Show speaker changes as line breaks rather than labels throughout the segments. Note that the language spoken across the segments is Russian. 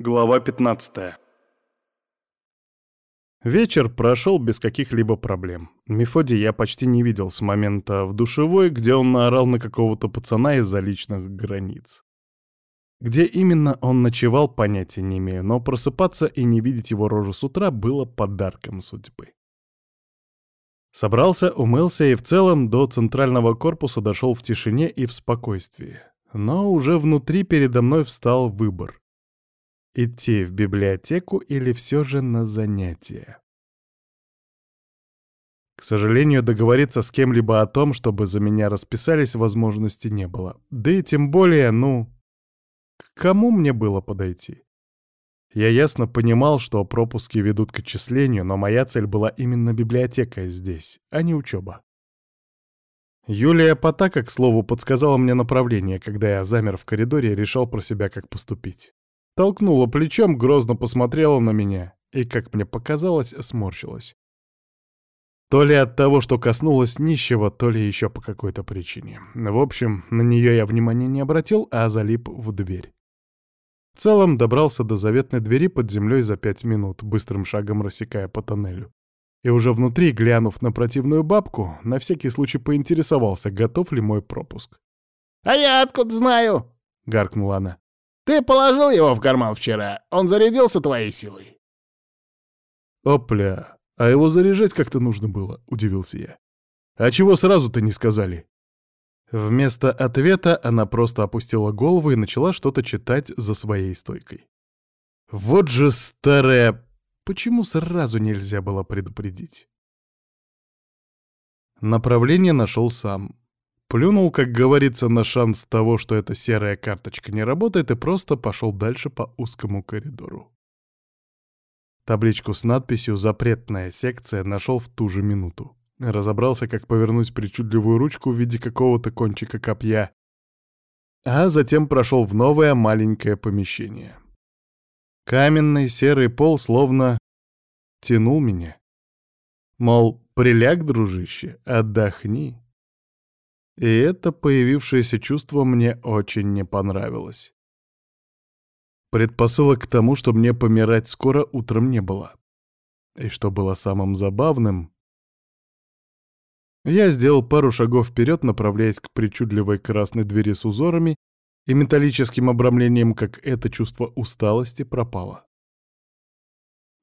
Глава 15 Вечер прошел без каких-либо проблем. Мефодий я почти не видел с момента в душевой, где он наорал на какого-то пацана из-за личных границ. Где именно он ночевал, понятия не имею, но просыпаться и не видеть его рожу с утра было подарком судьбы. Собрался, умылся и в целом до центрального корпуса дошел в тишине и в спокойствии. Но уже внутри передо мной встал выбор. Идти в библиотеку или все же на занятия? К сожалению, договориться с кем-либо о том, чтобы за меня расписались, возможности не было. Да и тем более, ну... К кому мне было подойти? Я ясно понимал, что пропуски ведут к отчислению, но моя цель была именно библиотека здесь, а не учеба. Юлия Потака, к слову, подсказала мне направление, когда я замер в коридоре и решал про себя, как поступить. Толкнула плечом, грозно посмотрела на меня и, как мне показалось, сморщилась. То ли от того, что коснулась нищего, то ли еще по какой-то причине. В общем, на нее я внимания не обратил, а залип в дверь. В целом добрался до заветной двери под землей за пять минут, быстрым шагом рассекая по тоннелю. И уже внутри, глянув на противную бабку, на всякий случай поинтересовался, готов ли мой пропуск.
«А я откуда знаю?» — гаркнула она. Ты положил его в карман вчера, он зарядился твоей силой.
Опля, а его заряжать как-то нужно было, удивился я. А чего сразу-то не сказали? Вместо ответа она просто опустила голову и начала что-то читать за своей стойкой. Вот же старая... Почему сразу нельзя было предупредить? Направление нашел сам. Плюнул, как говорится, на шанс того, что эта серая карточка не работает, и просто пошел дальше по узкому коридору. Табличку с надписью «Запретная секция» нашел в ту же минуту. Разобрался, как повернуть причудливую ручку в виде какого-то кончика копья, а затем прошел в новое маленькое помещение. Каменный серый пол словно тянул меня. Мол, приляг, дружище, отдохни. И это появившееся чувство мне очень не понравилось. Предпосылок к тому, что мне помирать скоро утром не было. И что было самым забавным, я сделал пару шагов вперед, направляясь к причудливой красной двери с узорами и металлическим обрамлением, как это чувство усталости пропало.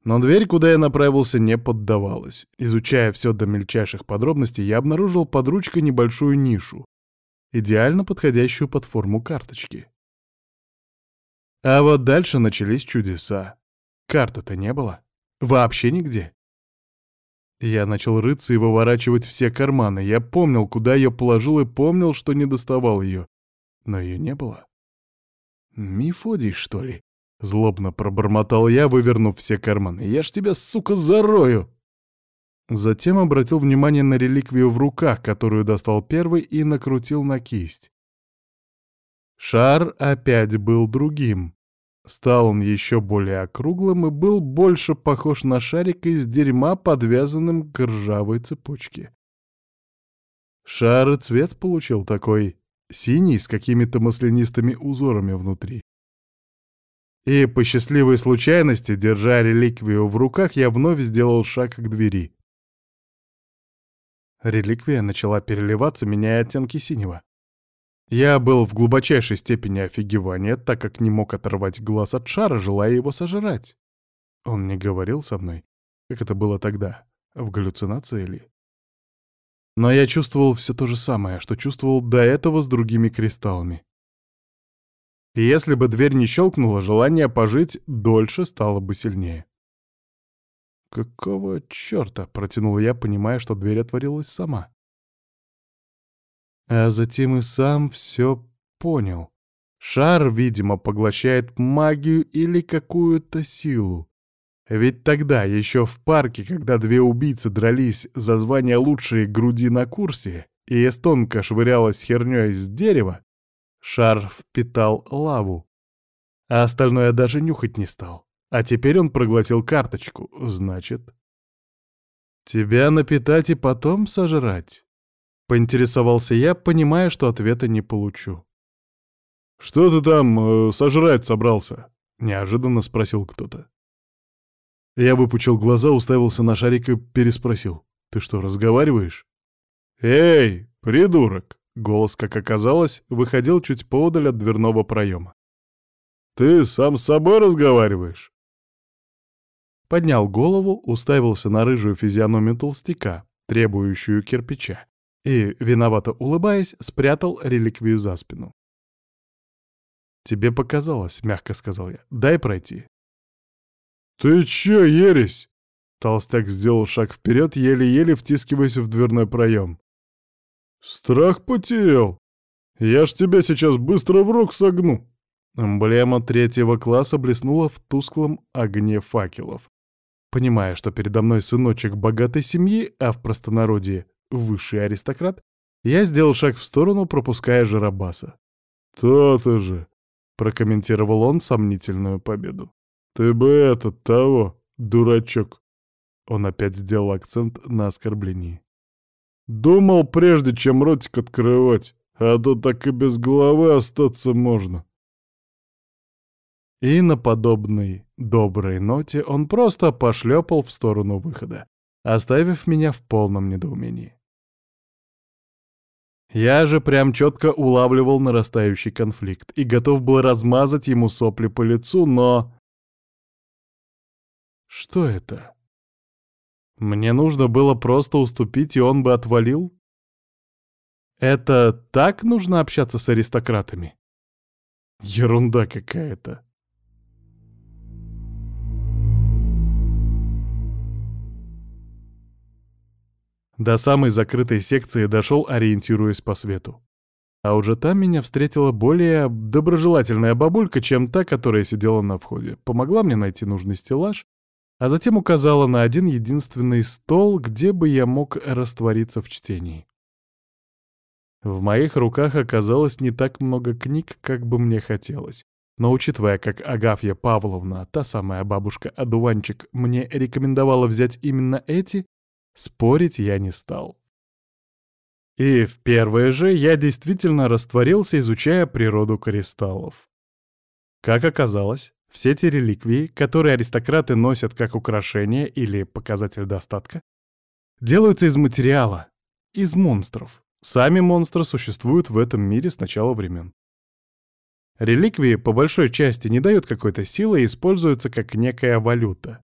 Но дверь, куда я направился, не поддавалась. Изучая все до мельчайших подробностей, я обнаружил под ручкой небольшую нишу, идеально подходящую под форму карточки. А вот дальше начались чудеса. Карты-то не было. Вообще нигде. Я начал рыться и выворачивать все карманы. Я помнил, куда ее положил, и помнил, что не доставал ее. Но ее не было. Мифодий, что ли? Злобно пробормотал я, вывернув все карманы. «Я ж тебя, сука, зарою!» Затем обратил внимание на реликвию в руках, которую достал первый и накрутил на кисть. Шар опять был другим. Стал он еще более округлым и был больше похож на шарик из дерьма, подвязанным к ржавой цепочке. Шар цвет получил такой синий с какими-то маслянистыми узорами внутри. И по счастливой случайности, держа реликвию в руках, я вновь сделал шаг к двери. Реликвия начала переливаться, меняя оттенки синего. Я был в глубочайшей степени офигевания, так как не мог оторвать глаз от шара, желая его сожрать. Он не говорил со мной, как это было тогда, в галлюцинации ли. Но я чувствовал все то же самое, что чувствовал до этого с другими кристаллами. И если бы дверь не щелкнула, желание пожить дольше стало бы сильнее. «Какого черта?» — протянул я, понимая, что дверь отворилась сама. А затем и сам все понял. Шар, видимо, поглощает магию или какую-то силу. Ведь тогда, еще в парке, когда две убийцы дрались за звание лучшей груди на курсе, и эстонка швырялась херней с дерева, Шар впитал лаву. А остальное даже нюхать не стал. А теперь он проглотил карточку, значит... «Тебя напитать и потом сожрать?» — поинтересовался я, понимая, что ответа не получу. «Что ты там э, сожрать собрался?» — неожиданно спросил кто-то. Я выпучил глаза, уставился на шарик и переспросил. «Ты что, разговариваешь?» «Эй, придурок!» — голос, как оказалось, выходил чуть поодаль от дверного проема. «Ты сам с собой разговариваешь?» Поднял голову, уставился на рыжую физиономию толстяка, требующую кирпича, и, виновато улыбаясь, спрятал реликвию за спину. «Тебе показалось», — мягко сказал я. «Дай пройти». «Ты чё, ересь?» Толстяк сделал шаг вперед, еле-еле втискиваясь в дверной проем. «Страх потерял? Я ж тебя сейчас быстро в рог согну!» Эмблема третьего класса блеснула в тусклом огне факелов. Понимая, что передо мной сыночек богатой семьи, а в простонародье высший аристократ, я сделал шаг в сторону, пропуская Жарабаса. «То-то же!» — прокомментировал он сомнительную победу. «Ты бы этот, того, дурачок!» Он опять сделал акцент на оскорблении. «Думал, прежде чем ротик открывать, а то так и без головы остаться можно!» И на подобной доброй ноте он просто пошлепал в сторону выхода, оставив меня в полном недоумении. Я же прям четко улавливал нарастающий конфликт и готов был размазать ему сопли по лицу, но... Что это? Мне нужно было просто уступить, и он бы отвалил? Это так нужно общаться с аристократами? Ерунда какая-то. До самой закрытой секции дошел, ориентируясь по свету. А уже там меня встретила более доброжелательная бабулька, чем та, которая сидела на входе. Помогла мне найти нужный стеллаж, а затем указала на один единственный стол, где бы я мог раствориться в чтении. В моих руках оказалось не так много книг, как бы мне хотелось. Но учитывая, как Агафья Павловна, та самая бабушка-одуванчик, мне рекомендовала взять именно эти, Спорить я не стал. И в первое же я действительно растворился, изучая природу кристаллов. Как оказалось, все эти реликвии, которые аристократы носят как украшение или показатель достатка, делаются из материала, из монстров. Сами монстры существуют в этом мире с начала времен. Реликвии по большой части не дают какой-то силы и используются как некая валюта.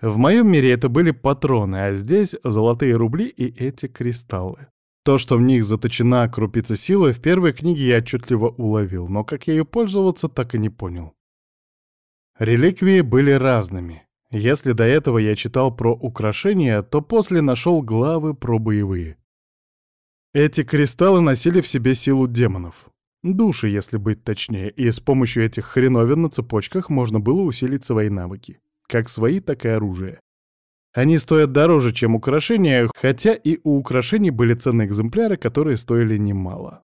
В моем мире это были патроны, а здесь золотые рубли и эти кристаллы. То, что в них заточена крупица силы, в первой книге я отчетливо уловил, но как ею пользоваться, так и не понял. Реликвии были разными. Если до этого я читал про украшения, то после нашел главы про боевые. Эти кристаллы носили в себе силу демонов. Души, если быть точнее, и с помощью этих хреновин на цепочках можно было усилить свои навыки как свои, так и оружие. Они стоят дороже, чем украшения, хотя и у украшений были ценные экземпляры, которые стоили немало.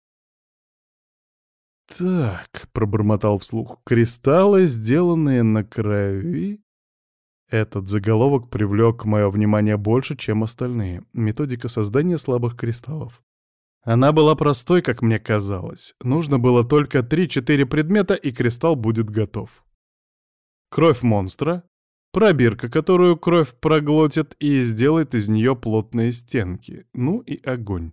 «Так», — пробормотал вслух, — «кристаллы, сделанные на крови?» Этот заголовок привлек мое внимание больше, чем остальные. Методика создания слабых кристаллов. Она была простой, как мне казалось. Нужно было только 3-4 предмета, и кристалл будет готов. Кровь монстра, Пробирка, которую кровь проглотит и сделает из нее плотные стенки. Ну и огонь,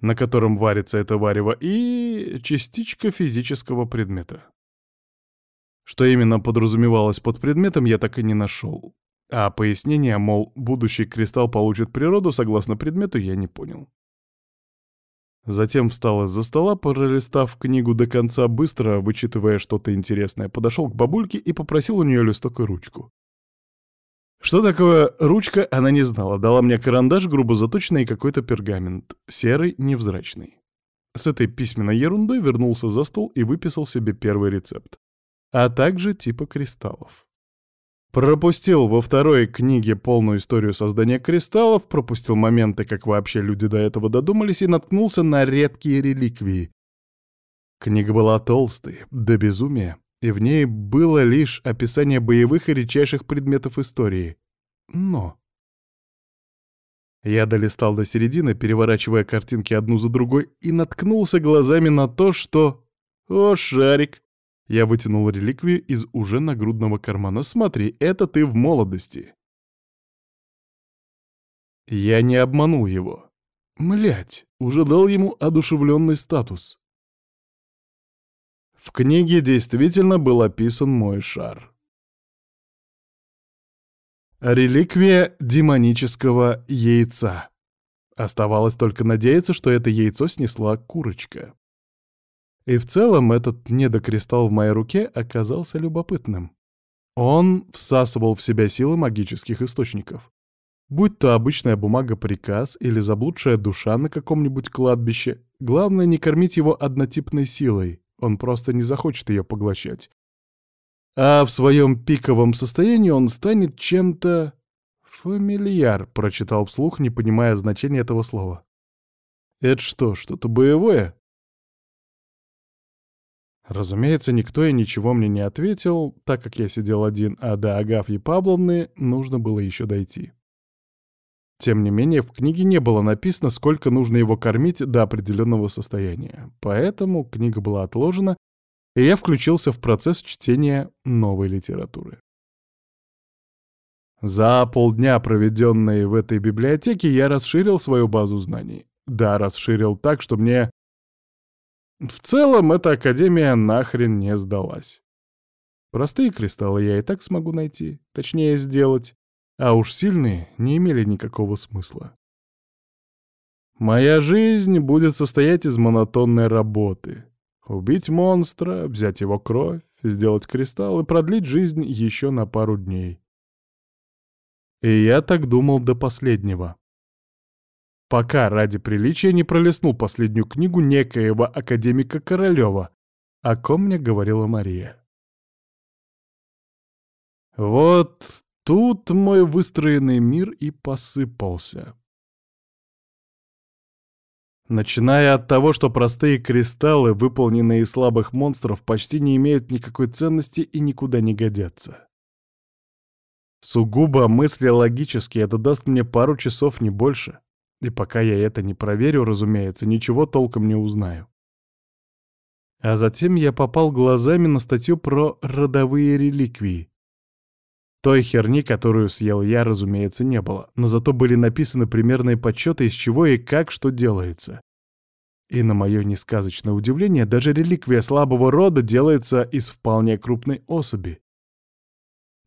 на котором варится это варево, и частичка физического предмета. Что именно подразумевалось под предметом, я так и не нашел. А пояснение, мол, будущий кристалл получит природу согласно предмету, я не понял. Затем встал из-за стола, пролистав книгу до конца, быстро вычитывая что-то интересное, подошел к бабульке и попросил у нее листок и ручку. Что такое ручка, она не знала. Дала мне карандаш, грубо заточенный и какой-то пергамент. Серый, невзрачный. С этой письменной ерундой вернулся за стол и выписал себе первый рецепт. А также типа кристаллов. Пропустил во второй книге полную историю создания кристаллов, пропустил моменты, как вообще люди до этого додумались, и наткнулся на редкие реликвии. Книга была толстой, до безумия, и в ней было лишь описание боевых и редчайших предметов истории. Но... Я долистал до середины, переворачивая картинки одну за другой, и наткнулся глазами на то, что... О, шарик! Я вытянул реликвию из уже нагрудного кармана. «Смотри, это ты в молодости». Я не обманул его. Млять, уже дал ему одушевленный статус. В книге действительно был описан мой шар. Реликвия демонического яйца. Оставалось только надеяться, что это яйцо снесла курочка. И в целом этот недокристалл в моей руке оказался любопытным. Он всасывал в себя силы магических источников. Будь то обычная бумага-приказ или заблудшая душа на каком-нибудь кладбище, главное не кормить его однотипной силой, он просто не захочет ее поглощать. А в своем пиковом состоянии он станет чем-то... «Фамильяр», — прочитал вслух, не понимая значения этого слова. «Это что, что-то боевое?» Разумеется, никто и ничего мне не ответил, так как я сидел один, а до Агафьи Павловны нужно было еще дойти. Тем не менее, в книге не было написано, сколько нужно его кормить до определенного состояния, поэтому книга была отложена, и я включился в процесс чтения новой литературы. За полдня, проведенные в этой библиотеке, я расширил свою базу знаний. Да, расширил так, что мне в целом, эта академия нахрен не сдалась. Простые кристаллы я и так смогу найти, точнее сделать, а уж сильные не имели никакого смысла. Моя жизнь будет состоять из монотонной работы. Убить монстра, взять его кровь, сделать кристалл и продлить жизнь еще на пару дней. И я так думал до последнего пока ради приличия не пролистнул последнюю книгу некоего академика Королева, о ком мне говорила Мария. Вот тут мой выстроенный мир и посыпался. Начиная от того, что простые кристаллы, выполненные из слабых монстров, почти не имеют никакой ценности и никуда не годятся. Сугубо мысли логически, это даст мне пару часов, не больше. И пока я это не проверю, разумеется, ничего толком не узнаю. А затем я попал глазами на статью про родовые реликвии. Той херни, которую съел я, разумеется, не было, но зато были написаны примерные подсчеты, из чего и как что делается. И на мое несказочное удивление, даже реликвия слабого рода делается из вполне крупной особи.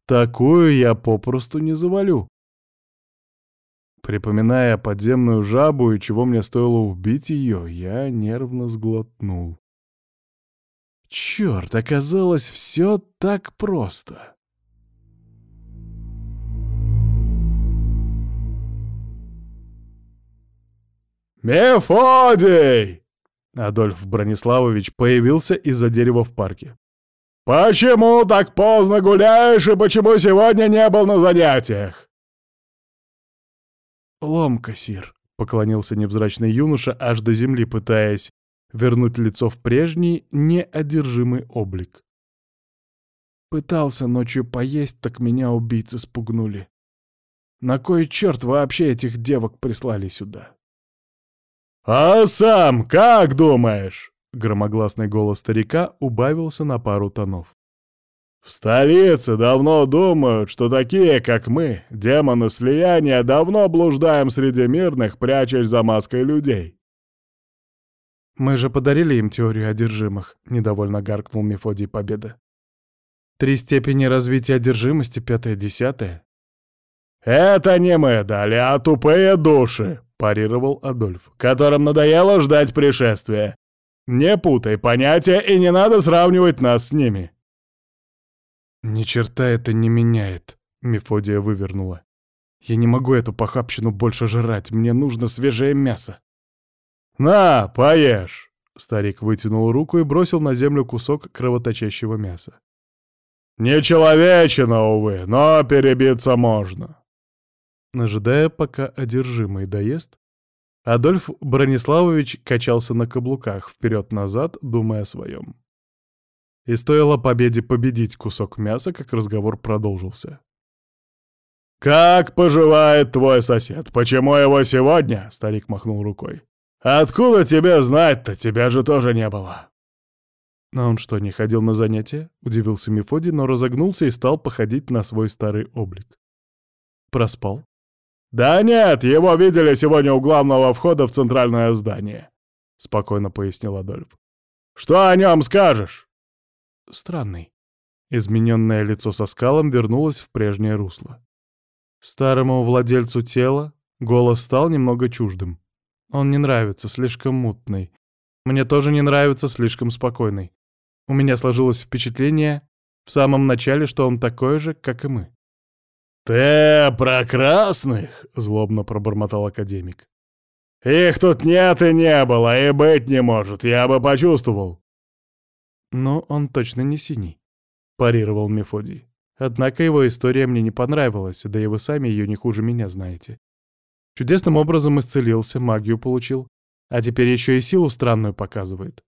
Такую я попросту не завалю. Припоминая подземную жабу и чего мне стоило убить ее, я нервно сглотнул. Черт, оказалось, все так просто. «Мефодий!» Адольф Брониславович появился из-за дерева в парке. «Почему так поздно гуляешь и почему сегодня не был на занятиях?» «Ломка, сир», — поклонился невзрачный юноша аж до земли, пытаясь вернуть лицо в прежний, неодержимый облик. Пытался ночью поесть, так меня убийцы спугнули. На кой черт вообще этих девок прислали сюда? «А сам как думаешь?» — громогласный голос старика убавился на пару тонов. В столице давно думают, что такие, как мы, демоны слияния, давно блуждаем среди мирных, прячась за маской людей. «Мы же подарили им теорию одержимых», — недовольно гаркнул Мефодий Победа. «Три степени развития одержимости, пятая-десятая». «Это не мы дали, а тупые души», — парировал Адольф, «которым надоело ждать пришествия. Не путай понятия и не надо сравнивать нас с ними». «Ни черта это не меняет», — Мефодия вывернула. «Я не могу эту похабщину больше жрать, мне нужно свежее мясо». «На, поешь!» — старик вытянул руку и бросил на землю кусок кровоточащего мяса. «Не человечина, увы, но перебиться можно». Ожидая, пока одержимый доест, Адольф Брониславович качался на каблуках вперед-назад, думая о своем. И стоило победе победить кусок мяса, как разговор продолжился. «Как поживает твой сосед? Почему его сегодня?» — старик махнул рукой. «Откуда тебе знать-то? Тебя же тоже не было». «А он что, не ходил на занятия?» — удивился Мефодий, но разогнулся и стал походить на свой старый облик. «Проспал?»
«Да нет, его видели сегодня у главного входа в центральное здание», — спокойно пояснил Адольф. «Что о нем скажешь?»
«Странный». Измененное лицо со скалом вернулось в прежнее русло. Старому владельцу тела голос стал немного чуждым. Он не нравится, слишком мутный. Мне тоже не нравится, слишком спокойный. У меня сложилось впечатление в самом начале, что он такой же, как и мы.
«Ты про красных?» — злобно пробормотал академик. «Их тут нет и не было, и быть не может, я бы почувствовал».
«Ну, он точно не синий», — парировал Мефодий. Однако его история мне не понравилась, да и вы сами ее не хуже меня знаете. Чудесным образом исцелился, магию получил, а теперь еще и силу странную показывает.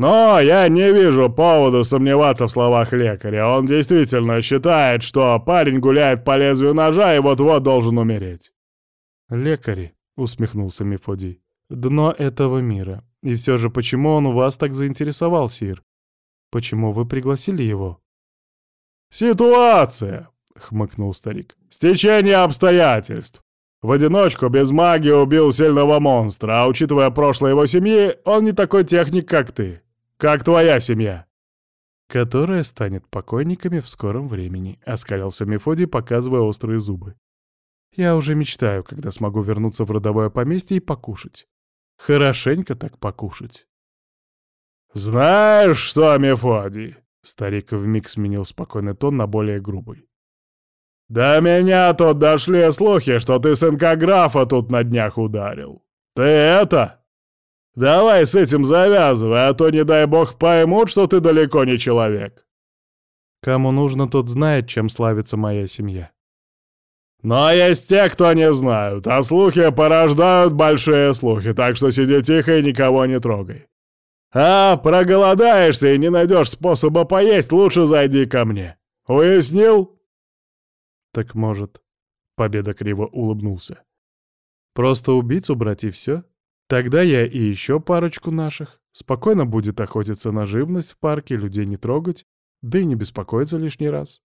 Но я не вижу повода сомневаться в словах лекаря. Он действительно считает, что парень гуляет по лезвию ножа и вот-вот должен умереть.
Лекари, усмехнулся Мефодий, дно этого мира. И все же, почему он вас так заинтересовал, Сир? Почему вы пригласили его?
Ситуация, хмыкнул старик. Стечение обстоятельств. В одиночку, без магии убил сильного монстра, а учитывая прошлое его семьи, он не такой техник, как ты. Как твоя семья?»
«Которая станет покойниками в скором времени», — оскалился Мефодий, показывая острые зубы. «Я уже мечтаю, когда смогу вернуться в родовое поместье и покушать. Хорошенько так покушать».
«Знаешь что, Мефодий?» — старик вмиг сменил спокойный тон на более грубый. «До меня тут дошли слухи, что ты сынка графа тут на днях ударил. Ты это, Давай с этим завязывай, а то, не дай бог, поймут, что ты далеко не человек.
Кому нужно, тот знает, чем славится моя семья.
Но есть те, кто не знают, а слухи порождают большие слухи, так что сиди тихо и никого не трогай. А проголодаешься и не найдешь способа поесть, лучше зайди ко мне. Уяснил?
Так может, Победа криво улыбнулся. Просто убийцу брать и все? Тогда я и еще парочку наших. Спокойно будет охотиться на живность в парке, людей не трогать, да и не беспокоиться лишний раз.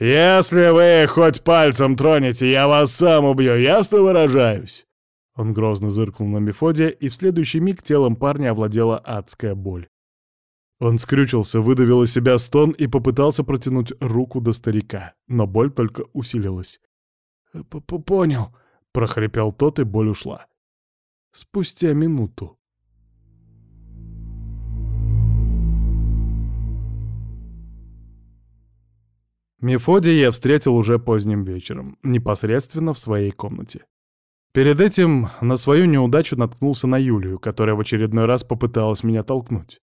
«Если вы хоть пальцем тронете, я вас сам убью, ясно выражаюсь?»
Он грозно зыркнул на Мефодия, и в следующий миг телом парня овладела адская боль. Он скрючился, выдавил из себя стон и попытался протянуть руку до старика, но боль только усилилась.
«Понял», — прохрипел тот, и боль ушла
спустя минуту. Мефодия я встретил уже поздним вечером, непосредственно в своей комнате. Перед этим на свою неудачу наткнулся на Юлию, которая в очередной раз попыталась меня толкнуть.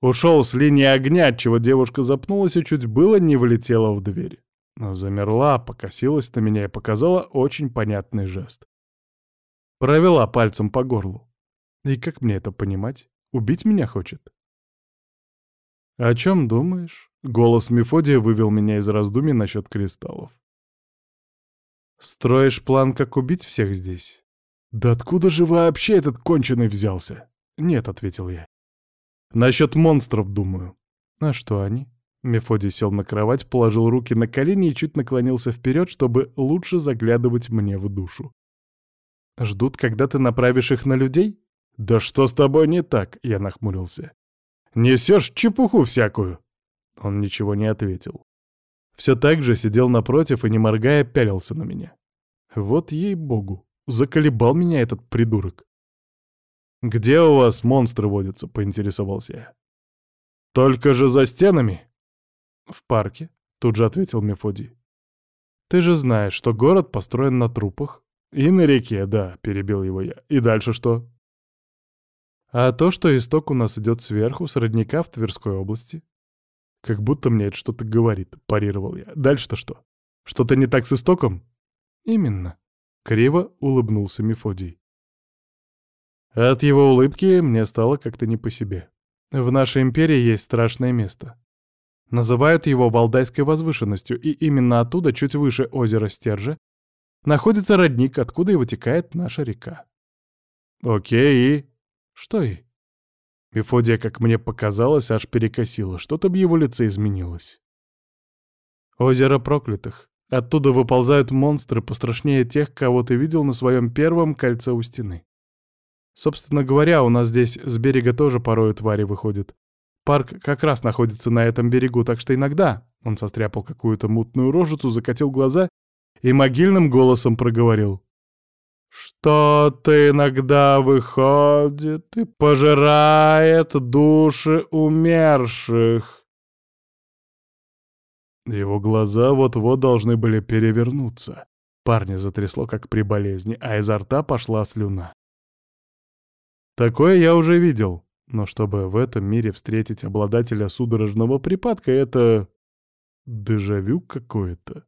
Ушел с линии огня, отчего девушка запнулась и чуть было не влетела в дверь. Замерла, покосилась на меня и показала очень понятный жест. Провела пальцем по горлу. И как мне это понимать? Убить меня хочет? «О чем думаешь?» — голос Мефодия вывел меня из раздумий насчет кристаллов. «Строишь план, как убить всех здесь?» «Да откуда же вообще этот конченый взялся?» «Нет», — ответил я. «Насчет монстров думаю». «А что они?» Мефодий сел на кровать, положил руки на колени и чуть наклонился вперед, чтобы лучше заглядывать мне в душу. Ждут, когда ты направишь их на людей? Да что с тобой не так? Я нахмурился. Несешь чепуху всякую. Он ничего не ответил. Все так же сидел напротив и, не моргая, пялился на меня. Вот ей-богу, заколебал меня этот придурок. «Где у вас монстры водятся?» — поинтересовался я. «Только же за стенами?» «В парке», — тут же ответил Мефодий. «Ты же знаешь, что город построен на трупах, «И на реке, да», — перебил его я. «И дальше что?» «А то, что исток у нас идет сверху, с родника в Тверской области». «Как будто мне это что-то говорит», — парировал я. «Дальше-то что? Что-то не так с истоком?» «Именно», — криво улыбнулся Мефодий. От его улыбки мне стало как-то не по себе. В нашей империи есть страшное место. Называют его Валдайской возвышенностью, и именно оттуда, чуть выше озера Стержа, находится родник, откуда и вытекает наша река. Окей, и... Что и? Мефодия, как мне показалось, аж перекосила. Что-то в его лице изменилось. Озеро проклятых. Оттуда выползают монстры пострашнее тех, кого ты видел на своем первом кольце у стены. Собственно говоря, у нас здесь с берега тоже порою твари выходят. Парк как раз находится на этом берегу, так что иногда он состряпал какую-то мутную рожицу, закатил глаза и могильным голосом проговорил. «Что-то иногда выходит и пожирает души умерших». Его глаза вот-вот должны были перевернуться. Парня затрясло, как при болезни, а изо рта пошла слюна. Такое я уже видел, но чтобы в этом мире встретить обладателя судорожного припадка, это... дежавю какое-то.